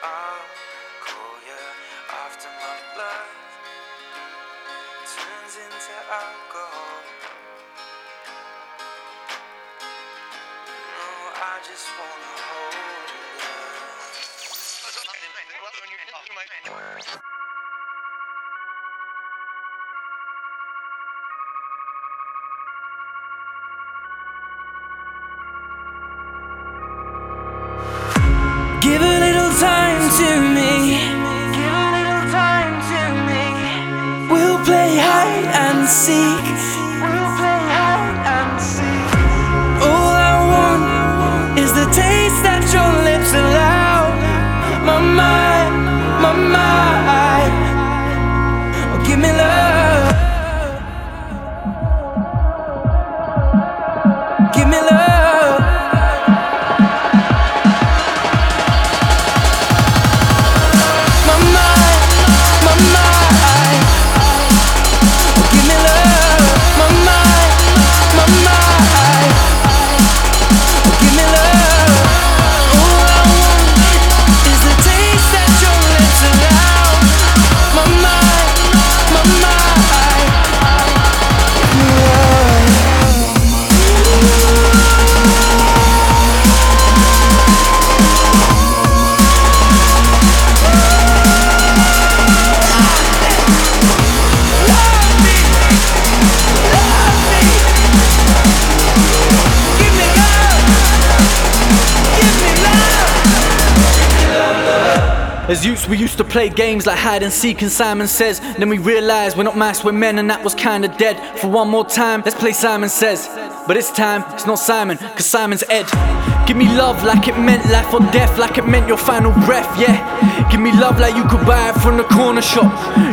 I'll call you after my blood turns into alcohol. No, I just wanna hold you. Play hide and seek. We'll play hide and seek. All I want is the taste As youths, we used to play games like hide and seek, and Simon Says. Then we realized we're not mice, we're men, and that was kinda dead. For one more time, let's play Simon Says. But this time, it's not Simon, cause Simon's Ed. Give me love like it meant life or death, like it meant your final breath, yeah. Give me love like you could buy it from the corner shop.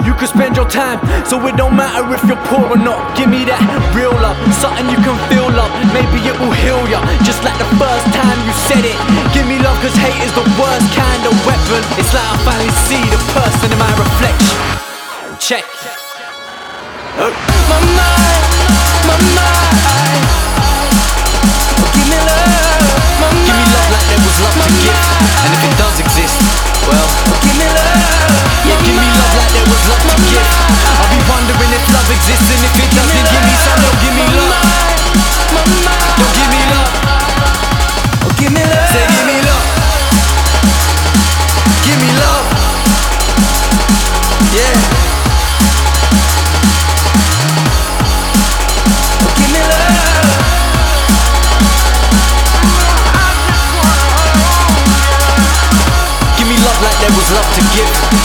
You could spend your time, so it don't matter if you're poor or not. Give me that real love, something you can feel love. Maybe it will heal ya, just like the first time you said it. Give me love, cause hate is the worst kind of weapon. It's like I finally see the person in my reflection. Check. My Give